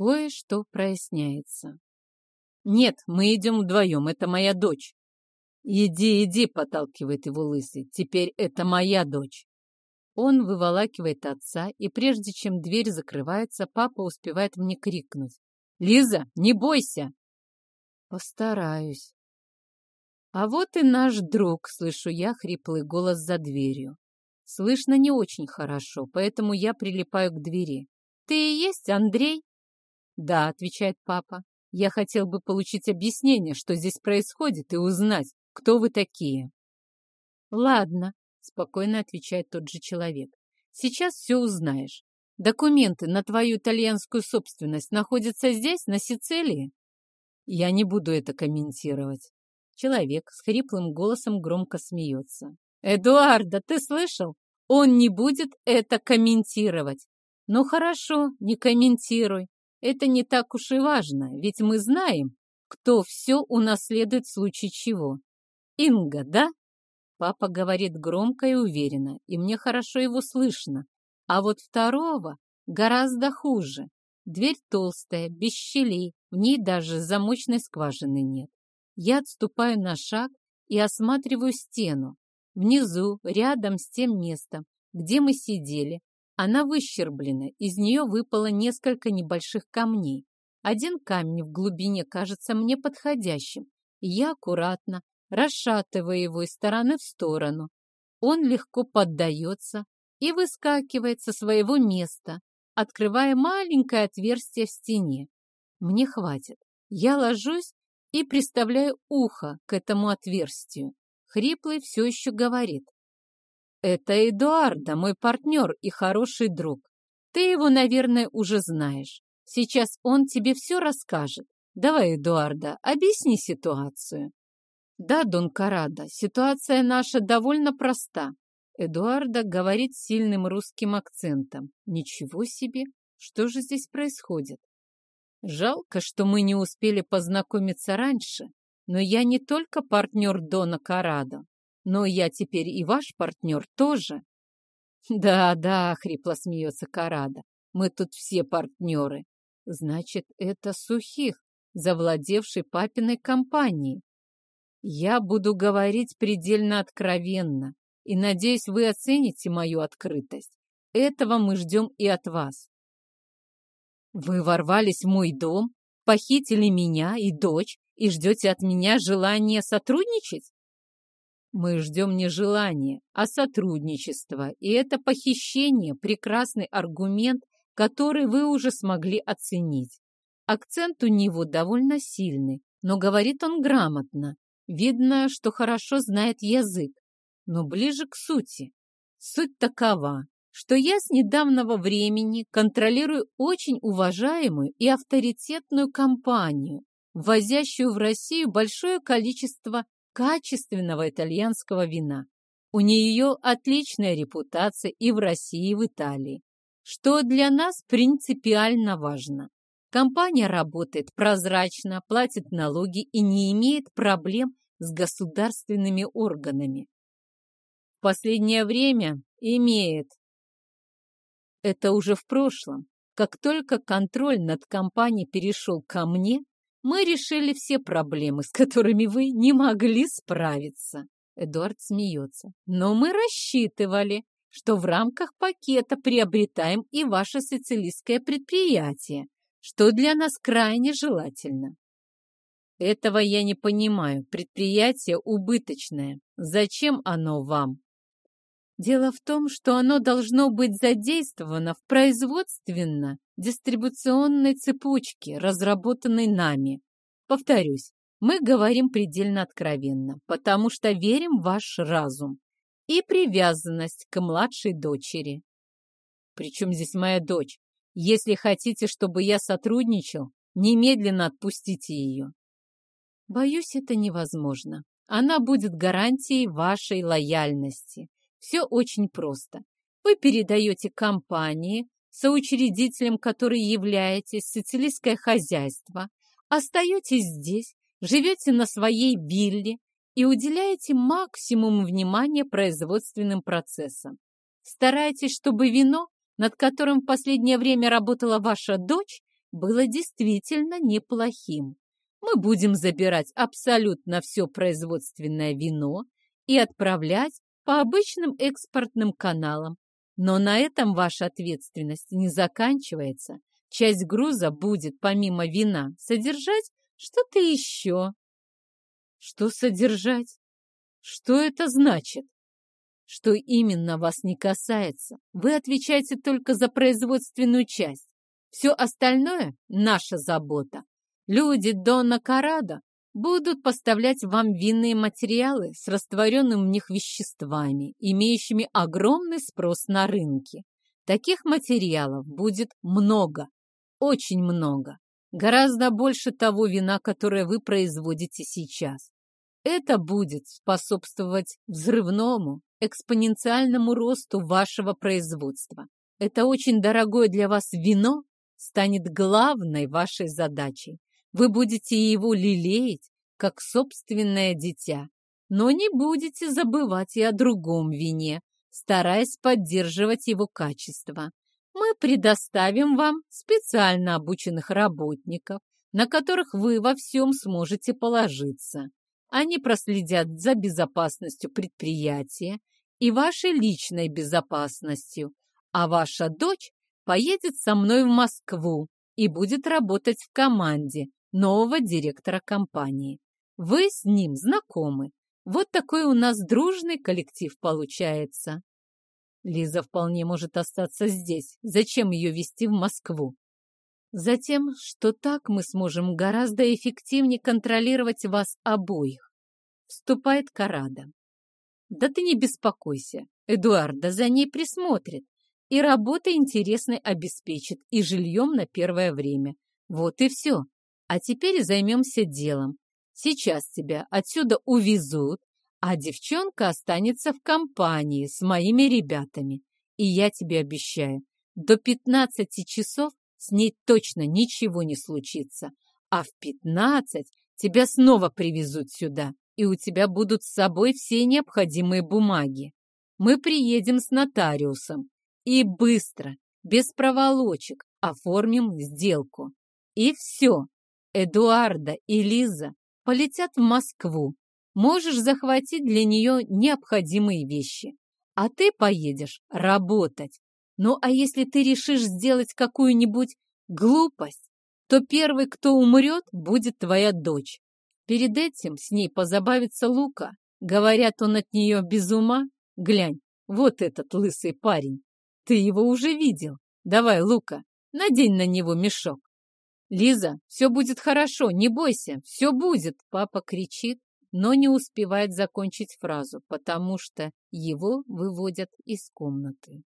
Кое-что проясняется. «Нет, мы идем вдвоем, это моя дочь». «Иди, иди», — подталкивает его лысый, — «теперь это моя дочь». Он выволакивает отца, и прежде чем дверь закрывается, папа успевает мне крикнуть. «Лиза, не бойся!» «Постараюсь». «А вот и наш друг», — слышу я хриплый голос за дверью. Слышно не очень хорошо, поэтому я прилипаю к двери. «Ты и есть Андрей?» «Да», — отвечает папа. «Я хотел бы получить объяснение, что здесь происходит, и узнать, кто вы такие». «Ладно», — спокойно отвечает тот же человек. «Сейчас все узнаешь. Документы на твою итальянскую собственность находятся здесь, на Сицилии?» «Я не буду это комментировать». Человек с хриплым голосом громко смеется. «Эдуарда, ты слышал? Он не будет это комментировать. Ну хорошо, не комментируй. Это не так уж и важно, ведь мы знаем, кто все унаследует в случае чего. Инга, да? Папа говорит громко и уверенно, и мне хорошо его слышно. А вот второго гораздо хуже. Дверь толстая, без щелей, в ней даже замочной скважины нет. Я отступаю на шаг и осматриваю стену. Внизу, рядом с тем местом, где мы сидели, она выщерблена, из нее выпало несколько небольших камней. Один камень в глубине кажется мне подходящим, и я аккуратно расшатываю его из стороны в сторону. Он легко поддается и выскакивает со своего места, открывая маленькое отверстие в стене. Мне хватит. Я ложусь и приставляю ухо к этому отверстию. Хриплый все еще говорит. «Это Эдуарда, мой партнер и хороший друг. Ты его, наверное, уже знаешь. Сейчас он тебе все расскажет. Давай, Эдуарда, объясни ситуацию». «Да, Дон Карада, ситуация наша довольно проста». Эдуарда говорит сильным русским акцентом. «Ничего себе! Что же здесь происходит?» Жалко, что мы не успели познакомиться раньше, но я не только партнер Дона Карадо, но я теперь и ваш партнер тоже. Да, да, хрипло смеется Карада, мы тут все партнеры. Значит, это Сухих, завладевший папиной компанией. Я буду говорить предельно откровенно, и, надеюсь, вы оцените мою открытость. Этого мы ждем и от вас. Вы ворвались в мой дом, похитили меня и дочь и ждете от меня желания сотрудничать? Мы ждем не желания, а сотрудничества, и это похищение – прекрасный аргумент, который вы уже смогли оценить. Акцент у него довольно сильный, но говорит он грамотно. Видно, что хорошо знает язык, но ближе к сути. Суть такова что я с недавнего времени контролирую очень уважаемую и авторитетную компанию, ввозящую в Россию большое количество качественного итальянского вина. У нее отличная репутация и в России, и в Италии, что для нас принципиально важно. Компания работает прозрачно, платит налоги и не имеет проблем с государственными органами. В последнее время имеет, это уже в прошлом. Как только контроль над компанией перешел ко мне, мы решили все проблемы, с которыми вы не могли справиться. Эдуард смеется. Но мы рассчитывали, что в рамках пакета приобретаем и ваше сицилийское предприятие, что для нас крайне желательно. Этого я не понимаю. Предприятие убыточное. Зачем оно вам? Дело в том, что оно должно быть задействовано в производственно-дистрибуционной цепочке, разработанной нами. Повторюсь, мы говорим предельно откровенно, потому что верим в ваш разум и привязанность к младшей дочери. Причем здесь моя дочь? Если хотите, чтобы я сотрудничал, немедленно отпустите ее. Боюсь, это невозможно. Она будет гарантией вашей лояльности. Все очень просто. Вы передаете компании, соучредителем которой являетесь, сицилийское хозяйство, остаетесь здесь, живете на своей вилле и уделяете максимум внимания производственным процессам. Старайтесь, чтобы вино, над которым в последнее время работала ваша дочь, было действительно неплохим. Мы будем забирать абсолютно все производственное вино и отправлять по обычным экспортным каналам. Но на этом ваша ответственность не заканчивается. Часть груза будет, помимо вина, содержать что-то еще. Что содержать? Что это значит? Что именно вас не касается. Вы отвечаете только за производственную часть. Все остальное – наша забота. Люди Дона Карада будут поставлять вам винные материалы с растворенными в них веществами, имеющими огромный спрос на рынке. Таких материалов будет много, очень много. Гораздо больше того вина, которое вы производите сейчас. Это будет способствовать взрывному, экспоненциальному росту вашего производства. Это очень дорогое для вас вино станет главной вашей задачей. Вы будете его лелеять, как собственное дитя, но не будете забывать и о другом вине, стараясь поддерживать его качество. Мы предоставим вам специально обученных работников, на которых вы во всем сможете положиться. Они проследят за безопасностью предприятия и вашей личной безопасностью, а ваша дочь поедет со мной в Москву и будет работать в команде нового директора компании. Вы с ним знакомы. Вот такой у нас дружный коллектив получается. Лиза вполне может остаться здесь. Зачем ее везти в Москву? Затем, что так мы сможем гораздо эффективнее контролировать вас обоих. Вступает Карада. Да ты не беспокойся. Эдуарда за ней присмотрит. И работа интересной обеспечит, и жильем на первое время. Вот и все. А теперь займемся делом. Сейчас тебя отсюда увезут, а девчонка останется в компании с моими ребятами. И я тебе обещаю, до 15 часов с ней точно ничего не случится. А в 15 тебя снова привезут сюда, и у тебя будут с собой все необходимые бумаги. Мы приедем с нотариусом и быстро, без проволочек, оформим сделку. И все. Эдуарда и Лиза полетят в Москву. Можешь захватить для нее необходимые вещи. А ты поедешь работать. Ну а если ты решишь сделать какую-нибудь глупость, то первый, кто умрет, будет твоя дочь. Перед этим с ней позабавится Лука. Говорят, он от нее без ума. Глянь, вот этот лысый парень. Ты его уже видел. Давай, Лука, надень на него мешок. «Лиза, все будет хорошо, не бойся, все будет!» Папа кричит, но не успевает закончить фразу, потому что его выводят из комнаты.